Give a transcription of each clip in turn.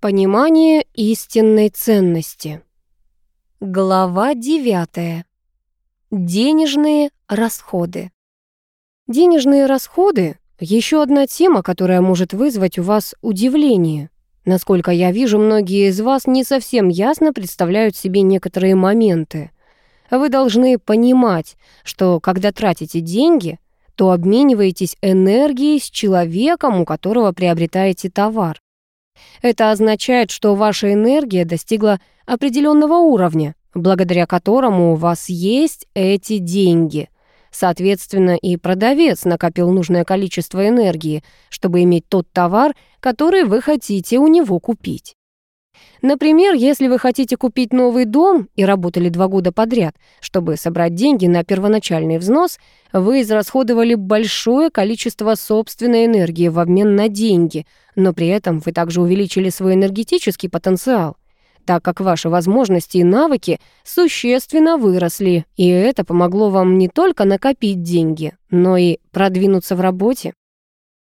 Понимание истинной ценности. Глава 9. Денежные расходы. Денежные расходы — еще одна тема, которая может вызвать у вас удивление. Насколько я вижу, многие из вас не совсем ясно представляют себе некоторые моменты. Вы должны понимать, что когда тратите деньги, то обмениваетесь энергией с человеком, у которого приобретаете товар. Это означает, что ваша энергия достигла определенного уровня, благодаря которому у вас есть эти деньги. Соответственно, и продавец накопил нужное количество энергии, чтобы иметь тот товар, который вы хотите у него купить. Например, если вы хотите купить новый дом и работали два года подряд, чтобы собрать деньги на первоначальный взнос, вы израсходовали большое количество собственной энергии в обмен на деньги, но при этом вы также увеличили свой энергетический потенциал, так как ваши возможности и навыки существенно выросли, и это помогло вам не только накопить деньги, но и продвинуться в работе.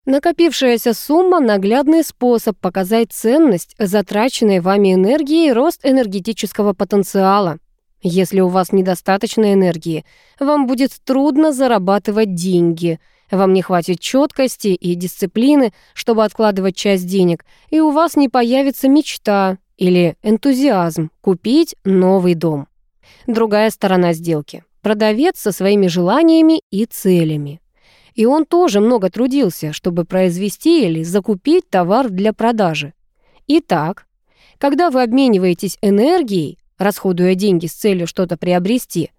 Накопившаяся сумма – наглядный способ показать ценность затраченной вами энергии и рост энергетического потенциала. Если у вас недостаточно энергии, вам будет трудно зарабатывать деньги, вам не хватит четкости и дисциплины, чтобы откладывать часть денег, и у вас не появится мечта или энтузиазм купить новый дом. Другая сторона сделки – продавец со своими желаниями и целями. И он тоже много трудился, чтобы произвести или закупить товар для продажи. Итак, когда вы обмениваетесь энергией, расходуя деньги с целью что-то приобрести,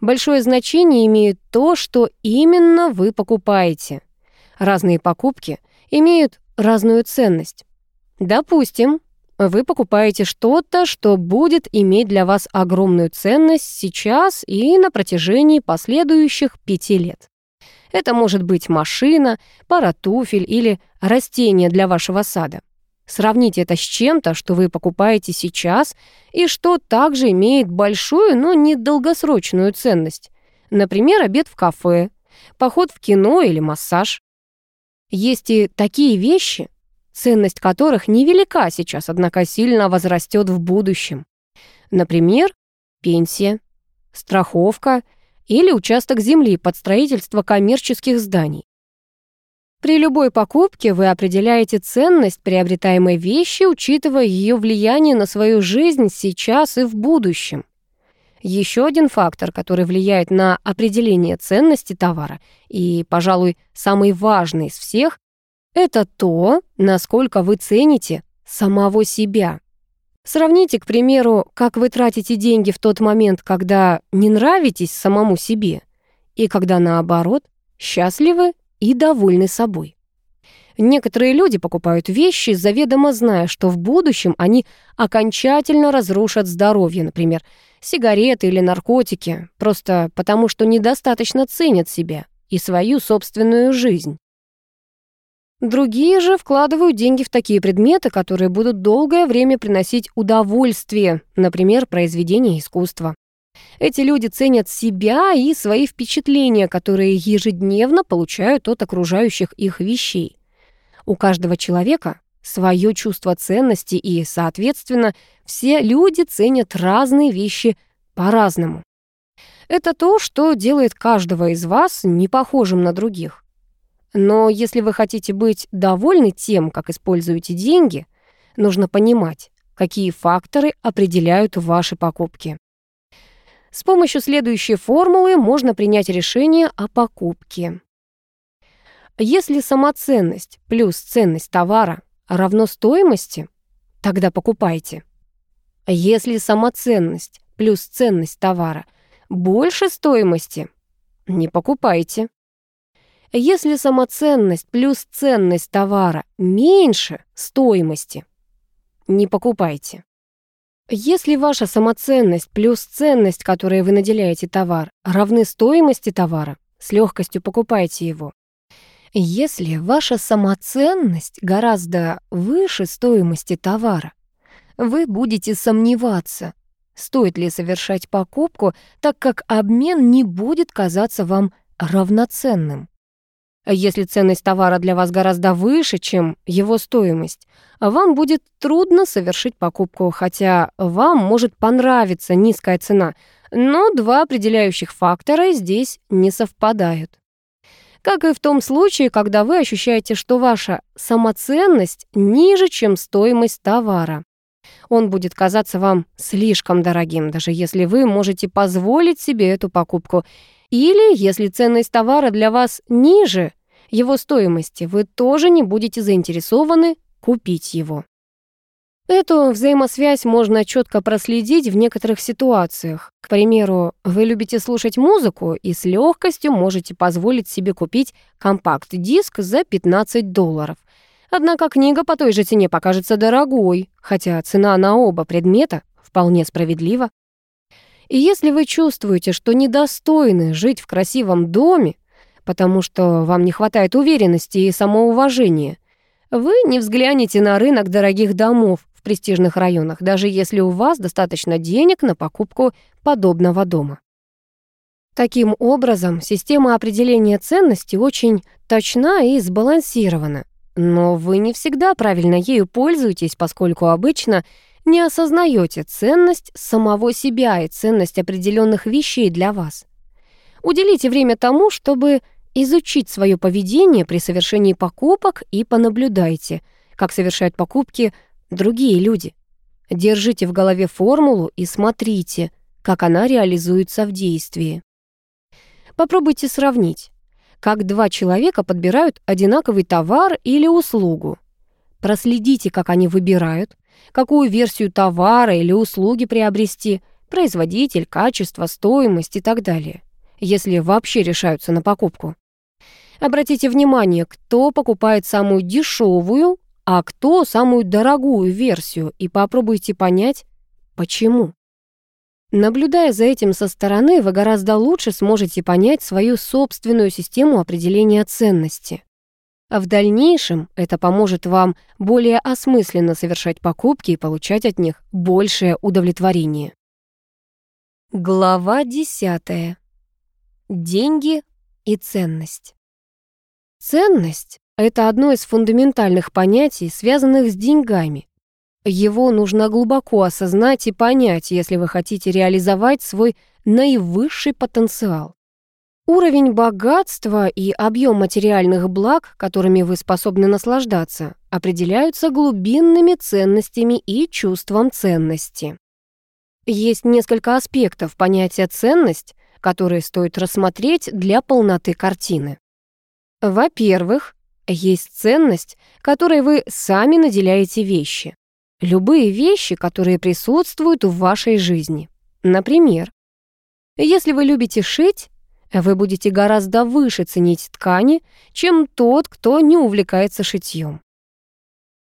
большое значение имеет то, что именно вы покупаете. Разные покупки имеют разную ценность. Допустим, вы покупаете что-то, что будет иметь для вас огромную ценность сейчас и на протяжении последующих пяти лет. Это может быть машина, пара туфель или растение для вашего сада. Сравните это с чем-то, что вы покупаете сейчас и что также имеет большую, но не долгосрочную ценность. Например, обед в кафе, поход в кино или массаж. Есть и такие вещи, ценность которых невелика сейчас, однако сильно возрастет в будущем. Например, пенсия, страховка или участок земли под строительство коммерческих зданий. При любой покупке вы определяете ценность приобретаемой вещи, учитывая ее влияние на свою жизнь сейчас и в будущем. Еще один фактор, который влияет на определение ценности товара, и, пожалуй, самый важный из всех, это то, насколько вы цените самого себя. Сравните, к примеру, как вы тратите деньги в тот момент, когда не нравитесь самому себе, и когда, наоборот, счастливы и довольны собой. Некоторые люди покупают вещи, заведомо зная, что в будущем они окончательно разрушат здоровье, например, сигареты или наркотики, просто потому что недостаточно ценят себя и свою собственную жизнь. Другие же вкладывают деньги в такие предметы, которые будут долгое время приносить удовольствие, например, произведения искусства. Эти люди ценят себя и свои впечатления, которые ежедневно получают от окружающих их вещей. У каждого человека свое чувство ценности и, соответственно, все люди ценят разные вещи по-разному. Это то, что делает каждого из вас не похожим на других. Но если вы хотите быть довольны тем, как используете деньги, нужно понимать, какие факторы определяют ваши покупки. С помощью следующей формулы можно принять решение о покупке. Если самоценность плюс ценность товара равно стоимости, тогда покупайте. Если самоценность плюс ценность товара больше стоимости, не покупайте. Если самоценность плюс ценность товара меньше стоимости, не покупайте. Если ваша самоценность плюс ценность, которой вы наделяете товар, равны стоимости товара, с легкостью покупайте его. Если ваша самоценность гораздо выше стоимости товара, вы будете сомневаться, стоит ли совершать покупку, так как обмен не будет казаться вам равноценным. Если ценность товара для вас гораздо выше, чем его стоимость, вам будет трудно совершить покупку, хотя вам может понравиться низкая цена, но два определяющих фактора здесь не совпадают. Как и в том случае, когда вы ощущаете, что ваша самоценность ниже, чем стоимость товара. Он будет казаться вам слишком дорогим, даже если вы можете позволить себе эту покупку. Или если ценность товара для вас ниже его стоимости, вы тоже не будете заинтересованы купить его. Эту взаимосвязь можно четко проследить в некоторых ситуациях. К примеру, вы любите слушать музыку и с легкостью можете позволить себе купить компакт-диск за 15 долларов. Однако книга по той же цене покажется дорогой, хотя цена на оба предмета вполне справедлива. И если вы чувствуете, что недостойны жить в красивом доме, потому что вам не хватает уверенности и самоуважения, вы не взглянете на рынок дорогих домов, престижных районах, даже если у вас достаточно денег на покупку подобного дома. Таким образом, система определения ценности очень точна и сбалансирована. Но вы не всегда правильно ею пользуетесь, поскольку обычно не осознаете ценность самого себя и ценность определенных вещей для вас. Уделите время тому, чтобы изучить свое поведение при совершении покупок и понаблюдайте, как совершают покупки другие люди. Держите в голове формулу и смотрите, как она реализуется в действии. Попробуйте сравнить, как два человека подбирают одинаковый товар или услугу. Проследите, как они выбирают, какую версию товара или услуги приобрести, производитель, качество, стоимость и так далее, если вообще решаются на покупку. Обратите внимание, кто покупает самую дешевую а кто самую дорогую версию, и попробуйте понять, почему. Наблюдая за этим со стороны, вы гораздо лучше сможете понять свою собственную систему определения ценности. А в дальнейшем это поможет вам более осмысленно совершать покупки и получать от них большее удовлетворение. Глава 10. Деньги и ценность. Ценность это одно из фундаментальных понятий, связанных с деньгами. Его нужно глубоко осознать и понять, если вы хотите реализовать свой наивысший потенциал. Уровень богатства и объем материальных благ, которыми вы способны наслаждаться, определяются глубинными ценностями и чувством ценности. Есть несколько аспектов понятия «ценность», которые стоит рассмотреть для полноты картины. Во-первых, есть ценность, которой вы сами наделяете вещи. Любые вещи, которые присутствуют в вашей жизни. Например, если вы любите шить, вы будете гораздо выше ценить ткани, чем тот, кто не увлекается шитьем.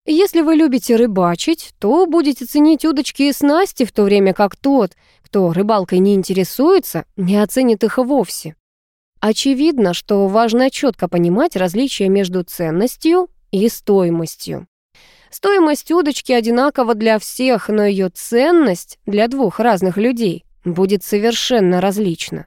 Если вы любите рыбачить, то будете ценить удочки и снасти, в то время как тот, кто рыбалкой не интересуется, не оценит их вовсе. Очевидно, что важно четко понимать различия между ценностью и стоимостью. Стоимость удочки одинакова для всех, но ее ценность для двух разных людей будет совершенно различна.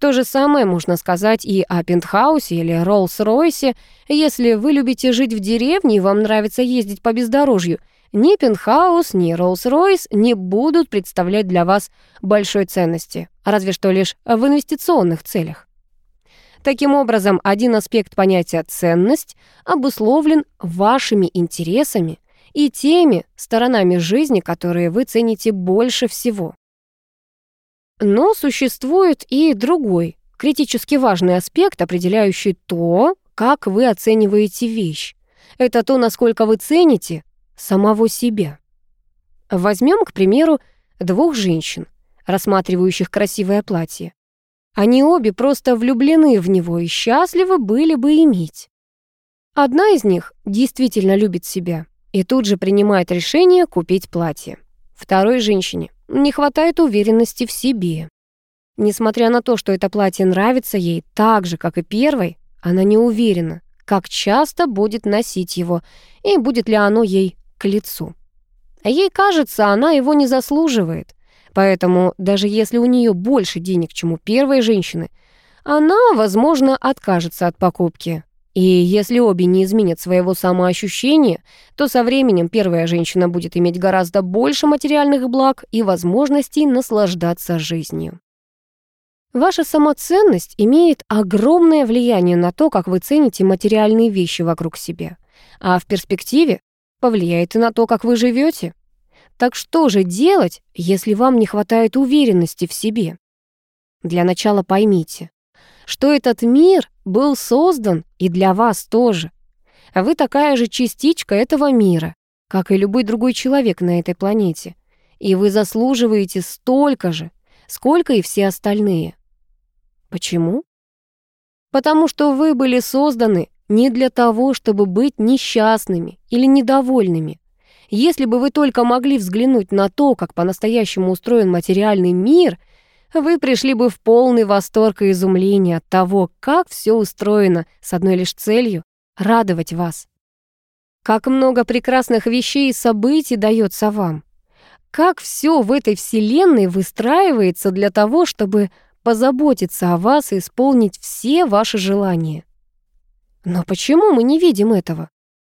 То же самое можно сказать и о пентхаусе или Роллс-Ройсе. Если вы любите жить в деревне и вам нравится ездить по бездорожью, ни пентхаус, ни Роллс-Ройс не будут представлять для вас большой ценности, разве что лишь в инвестиционных целях. Таким образом, один аспект понятия «ценность» обусловлен вашими интересами и теми сторонами жизни, которые вы цените больше всего. Но существует и другой, критически важный аспект, определяющий то, как вы оцениваете вещь. Это то, насколько вы цените самого себя. Возьмем, к примеру, двух женщин, рассматривающих красивое платье. Они обе просто влюблены в него и счастливы были бы иметь. Одна из них действительно любит себя и тут же принимает решение купить платье. Второй женщине не хватает уверенности в себе. Несмотря на то, что это платье нравится ей так же, как и первой, она не уверена, как часто будет носить его и будет ли оно ей к лицу. Ей кажется, она его не заслуживает. Поэтому даже если у нее больше денег, чем у первой женщины, она, возможно, откажется от покупки. И если обе не изменят своего самоощущения, то со временем первая женщина будет иметь гораздо больше материальных благ и возможностей наслаждаться жизнью. Ваша самоценность имеет огромное влияние на то, как вы цените материальные вещи вокруг себя, а в перспективе повлияет и на то, как вы живете. Так что же делать, если вам не хватает уверенности в себе? Для начала поймите, что этот мир был создан и для вас тоже. А вы такая же частичка этого мира, как и любой другой человек на этой планете. И вы заслуживаете столько же, сколько и все остальные. Почему? Потому что вы были созданы не для того, чтобы быть несчастными или недовольными. Если бы вы только могли взглянуть на то, как по-настоящему устроен материальный мир, вы пришли бы в полный восторг и изумление от того, как все устроено с одной лишь целью — радовать вас. Как много прекрасных вещей и событий дается вам. Как все в этой вселенной выстраивается для того, чтобы позаботиться о вас и исполнить все ваши желания. Но почему мы не видим этого?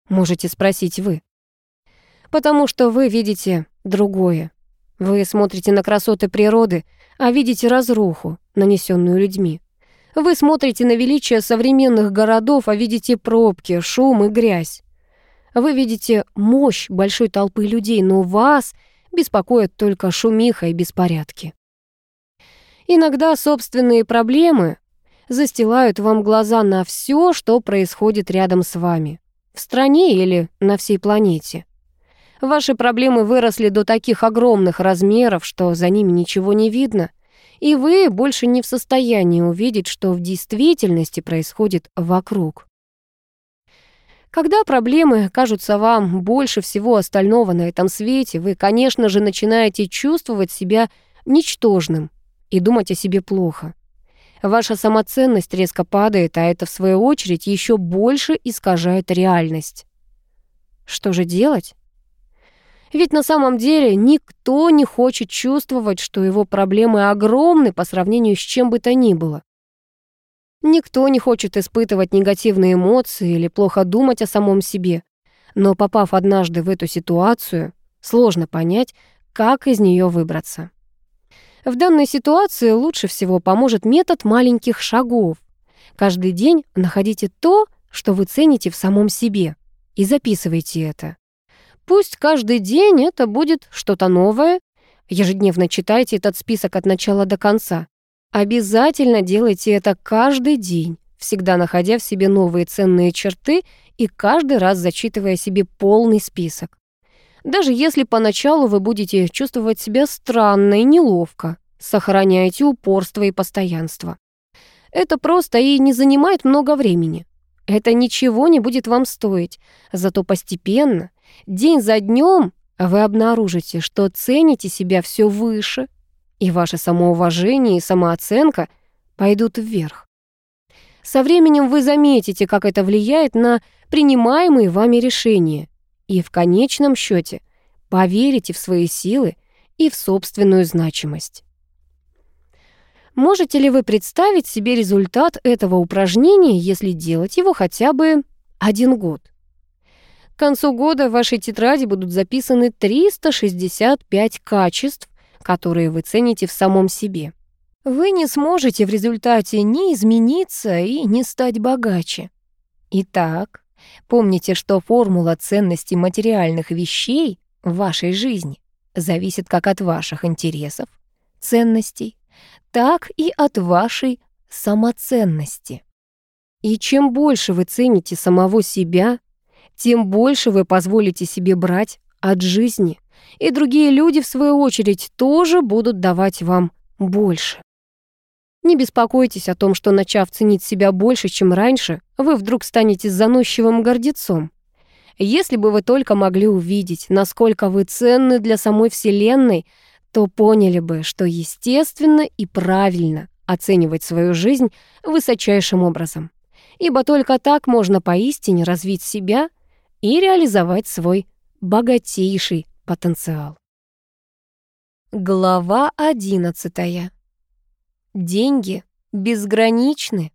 Можете спросить вы. Потому что вы видите другое. Вы смотрите на красоты природы, а видите разруху, нанесенную людьми. Вы смотрите на величие современных городов, а видите пробки, шум и грязь. Вы видите мощь большой толпы людей, но вас беспокоят только шумиха и беспорядки. Иногда собственные проблемы застилают вам глаза на все, что происходит рядом с вами, в стране или на всей планете. Ваши проблемы выросли до таких огромных размеров, что за ними ничего не видно, и вы больше не в состоянии увидеть, что в действительности происходит вокруг. Когда проблемы кажутся вам больше всего остального на этом свете, вы, конечно же, начинаете чувствовать себя ничтожным, и думать о себе плохо. Ваша самоценность резко падает, а это, в свою очередь, еще больше искажает реальность. Что же делать? Ведь на самом деле никто не хочет чувствовать, что его проблемы огромны по сравнению с чем бы то ни было. Никто не хочет испытывать негативные эмоции или плохо думать о самом себе. Но попав однажды в эту ситуацию, сложно понять, как из нее выбраться. В данной ситуации лучше всего поможет метод маленьких шагов. Каждый день находите то, что вы цените в самом себе, и записывайте это. Пусть каждый день это будет что-то новое. Ежедневно читайте этот список от начала до конца. Обязательно делайте это каждый день, всегда находя в себе новые ценные черты и каждый раз зачитывая себе полный список. Даже если поначалу вы будете чувствовать себя странно и неловко, сохраняйте упорство и постоянство. Это просто и не занимает много времени. Это ничего не будет вам стоить, зато постепенно, день за днем, вы обнаружите, что цените себя все выше, и ваше самоуважение и самооценка пойдут вверх. Со временем вы заметите, как это влияет на принимаемые вами решения, и в конечном счете поверите в свои силы и в собственную значимость. Можете ли вы представить себе результат этого упражнения, если делать его хотя бы один год? К концу года в вашей тетради будут записаны 365 качеств, которые вы цените в самом себе. Вы не сможете в результате ни измениться и не стать богаче. Итак, Помните, что формула ценности материальных вещей в вашей жизни зависит как от ваших интересов, ценностей, так и от вашей самоценности. И чем больше вы цените самого себя, тем больше вы позволите себе брать от жизни, и другие люди, в свою очередь, тоже будут давать вам больше. Не беспокойтесь о том, что, начав ценить себя больше, чем раньше, вы вдруг станете заносчивым гордецом. Если бы вы только могли увидеть, насколько вы ценны для самой Вселенной, то поняли бы, что естественно и правильно оценивать свою жизнь высочайшим образом. Ибо только так можно поистине развить себя и реализовать свой богатейший потенциал. Глава одиннадцатая. Деньги безграничны.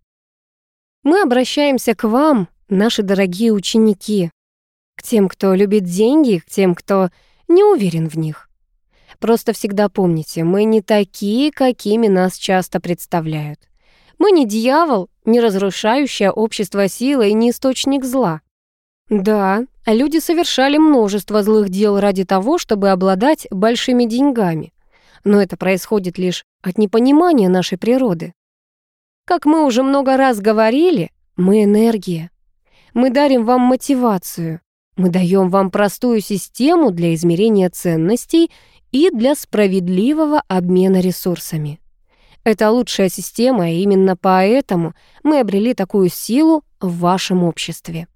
Мы обращаемся к вам, наши дорогие ученики. К тем, кто любит деньги, к тем, кто не уверен в них. Просто всегда помните, мы не такие, какими нас часто представляют. Мы не дьявол, не разрушающая общество сила и не источник зла. Да, люди совершали множество злых дел ради того, чтобы обладать большими деньгами. Но это происходит лишь от непонимания нашей природы. Как мы уже много раз говорили, мы энергия. Мы дарим вам мотивацию. Мы даем вам простую систему для измерения ценностей и для справедливого обмена ресурсами. Это лучшая система, и именно поэтому мы обрели такую силу в вашем обществе.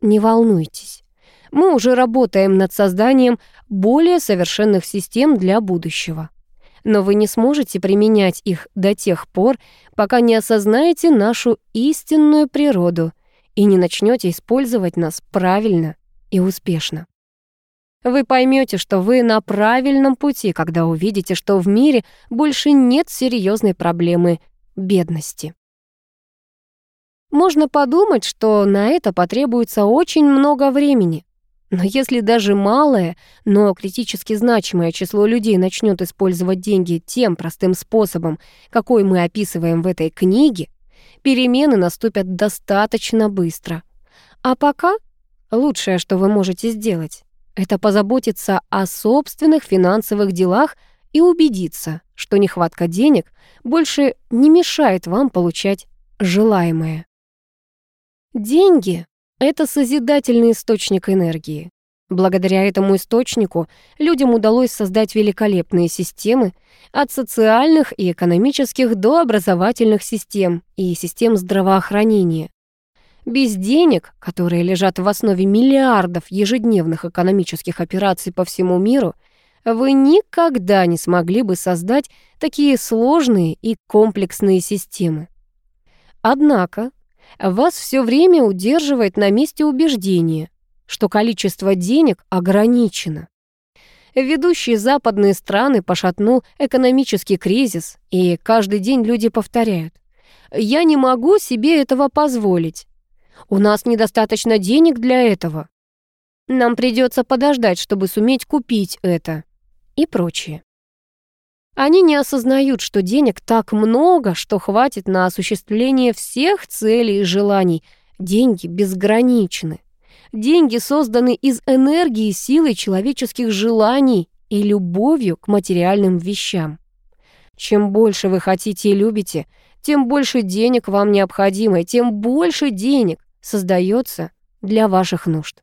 Не волнуйтесь. Мы уже работаем над созданием более совершенных систем для будущего. Но вы не сможете применять их до тех пор, пока не осознаете нашу истинную природу и не начнете использовать нас правильно и успешно. Вы поймете, что вы на правильном пути, когда увидите, что в мире больше нет серьезной проблемы бедности. Можно подумать, что на это потребуется очень много времени. Но если даже малое, но критически значимое число людей начнет использовать деньги тем простым способом, какой мы описываем в этой книге, перемены наступят достаточно быстро. А пока лучшее, что вы можете сделать, это позаботиться о собственных финансовых делах и убедиться, что нехватка денег больше не мешает вам получать желаемое. Деньги — это созидательный источник энергии. Благодаря этому источнику людям удалось создать великолепные системы от социальных и экономических до образовательных систем и систем здравоохранения. Без денег, которые лежат в основе миллиардов ежедневных экономических операций по всему миру, вы никогда не смогли бы создать такие сложные и комплексные системы. Однако вас все время удерживает на месте убеждение, что количество денег ограничено. Ведущие западные страны пошатнул экономический кризис, и каждый день люди повторяют «Я не могу себе этого позволить». «У нас недостаточно денег для этого». «Нам придется подождать, чтобы суметь купить это» и прочее. Они не осознают, что денег так много, что хватит на осуществление всех целей и желаний. Деньги безграничны. Деньги созданы из энергии, силы человеческих желаний и любовью к материальным вещам. Чем больше вы хотите и любите, тем больше денег вам необходимо, тем больше денег создается для ваших нужд.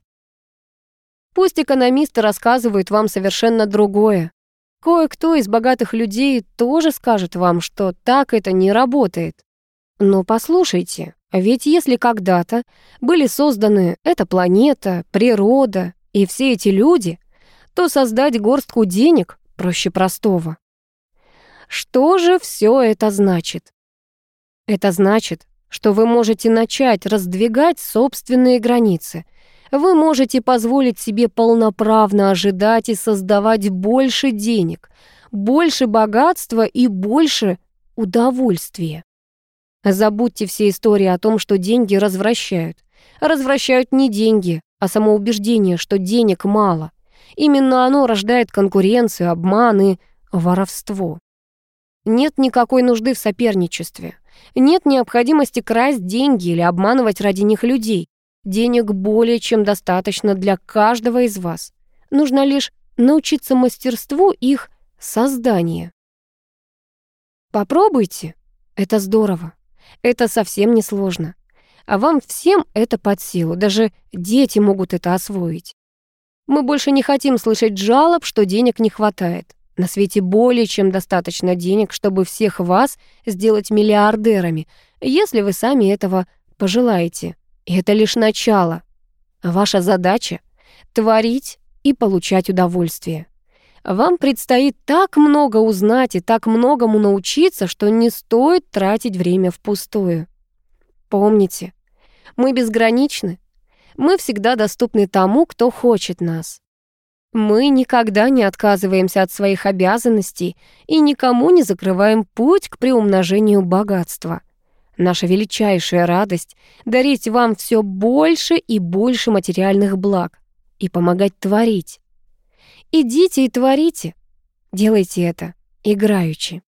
Пусть экономисты рассказывают вам совершенно другое, Кое-кто из богатых людей тоже скажет вам, что так это не работает. Но послушайте, ведь если когда-то были созданы эта планета, природа и все эти люди, то создать горстку денег проще простого. Что же все это значит? Это значит, что вы можете начать раздвигать собственные границы, вы можете позволить себе полноправно ожидать и создавать больше денег, больше богатства и больше удовольствия. Забудьте все истории о том, что деньги развращают. Развращают не деньги, а самоубеждение, что денег мало. Именно оно рождает конкуренцию, обман и воровство. Нет никакой нужды в соперничестве. Нет необходимости красть деньги или обманывать ради них людей. Денег более чем достаточно для каждого из вас. Нужно лишь научиться мастерству их создания. Попробуйте. Это здорово. Это совсем не сложно. А вам всем это под силу. Даже дети могут это освоить. Мы больше не хотим слышать жалоб, что денег не хватает. На свете более чем достаточно денег, чтобы всех вас сделать миллиардерами, если вы сами этого пожелаете. И это лишь начало. Ваша задача — творить и получать удовольствие. Вам предстоит так много узнать и так многому научиться, что не стоит тратить время впустую. Помните, мы безграничны. Мы всегда доступны тому, кто хочет нас. Мы никогда не отказываемся от своих обязанностей и никому не закрываем путь к приумножению богатства. Наша величайшая радость — дарить вам все больше и больше материальных благ и помогать творить. Идите и творите. Делайте это играючи.